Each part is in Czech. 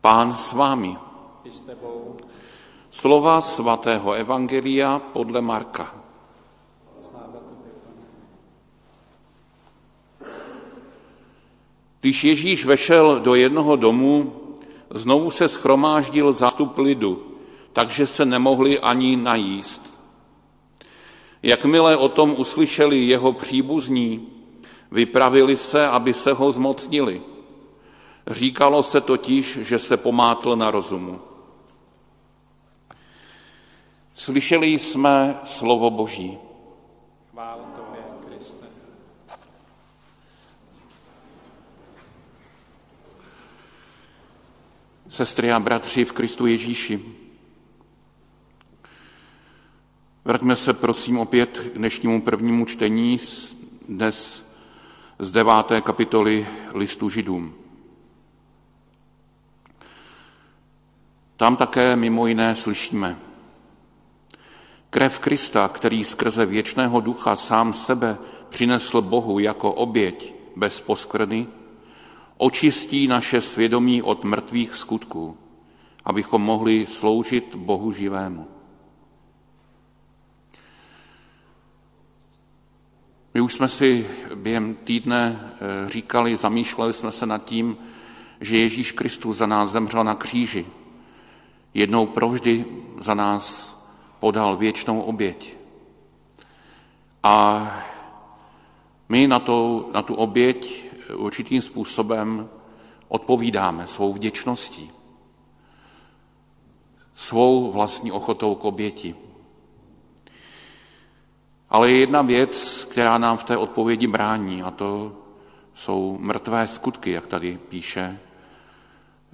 Pán s vámi. Slova svatého Evangelia podle Marka. Když Ježíš vešel do jednoho domu, znovu se schromáždil zástup lidu, takže se nemohli ani najíst. Jakmile o tom uslyšeli jeho příbuzní, vypravili se, aby se ho zmocnili. Říkalo se totiž, že se pomátl na rozumu. Slyšeli jsme slovo Boží. Chvál tobě, Kriste. Sestry a bratři v Kristu Ježíši, vraťme se prosím opět k dnešnímu prvnímu čtení dnes z deváté kapitoly listu Židům. Tam také mimo jiné slyšíme. Krev Krista, který skrze věčného ducha sám sebe přinesl Bohu jako oběť bez poskvrny, očistí naše svědomí od mrtvých skutků, abychom mohli sloužit Bohu živému. My už jsme si během týdne eh, říkali, zamýšleli jsme se nad tím, že Ježíš Kristus za nás zemřel na kříži. Jednou provždy za nás podal věčnou oběť. A my na, to, na tu oběť určitým způsobem odpovídáme svou vděčností, svou vlastní ochotou k oběti. Ale je jedna věc, která nám v té odpovědi brání, a to jsou mrtvé skutky, jak tady píše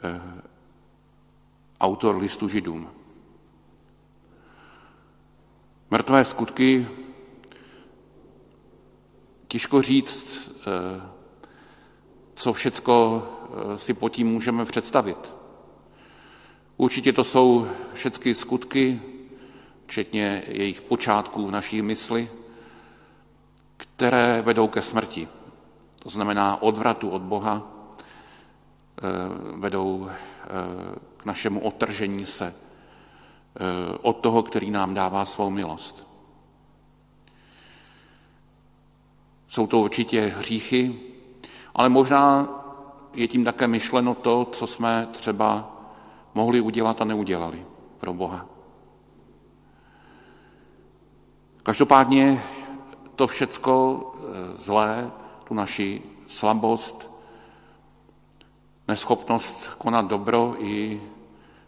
eh, autor listu Židům. Mrtvé skutky, těžko říct, eh, co všecko eh, si po tím můžeme představit. Určitě to jsou všechny skutky, včetně jejich počátků v naší mysli, které vedou ke smrti. To znamená odvratu od Boha, vedou k našemu otržení se Eh, od toho, který nám dává svou milost. Jsou to určitě hříchy, ale možná je tím také myšleno to, co jsme třeba mohli udělat a neudělali pro Boha. Každopádně to všecko eh, zlé, tu naši slabost, neschopnost konat dobro i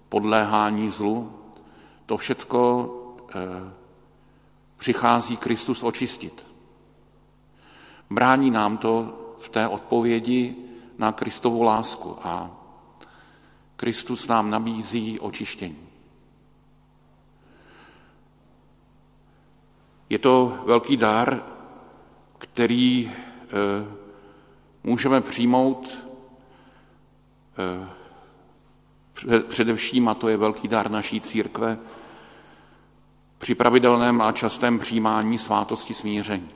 podléhání zlu, to všecko eh, přichází Kristus očistit. Brání nám to v té odpovědi na Kristovu lásku a Kristus nám nabízí očištění. Je to velký dar, který eh, můžeme přijmout především, a to je velký dar naší církve, při pravidelném a častém přijímání svátosti smíření.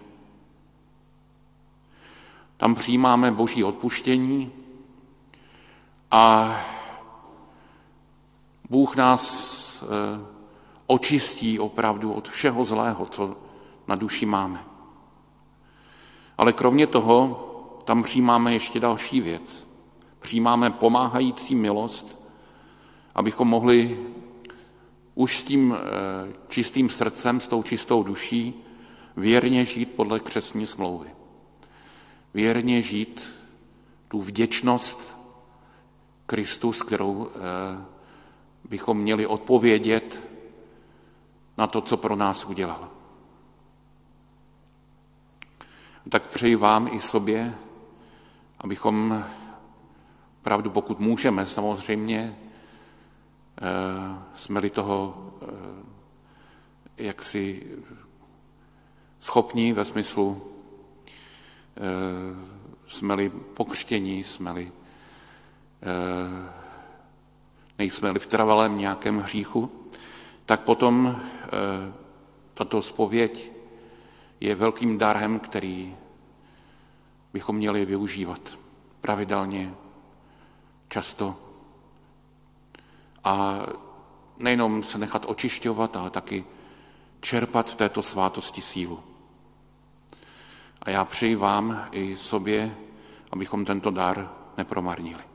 Tam přijímáme boží odpuštění a Bůh nás eh, očistí opravdu od všeho zlého, co na duši máme. Ale kromě toho tam přijímáme ještě další věc. Přijímáme pomáhající milost abychom mohli už s tím eh, čistým srdcem, s tou čistou duší věrně žít podle křesní smlouvy. Věrně žít tu vděčnost Kristu, s kterou eh, bychom měli odpovědět na to, co pro nás udělal. Tak přeji vám i sobě, abychom pravdu, pokud můžeme, samozřejmě Eh, jsme-li toho eh, jaksi schopní ve smyslu, eh, jsme-li pokřtění, jsme-li, nejsme-li v trvalém nějakém hříchu, tak potom tato spověď je velkým darem, který bychom měli využívat pravidelně, často a nejenom se nechat očišťovat, ale taky čerpat této svátosti sílu. A já přeji vám i sobě, abychom tento dar nepromarnili.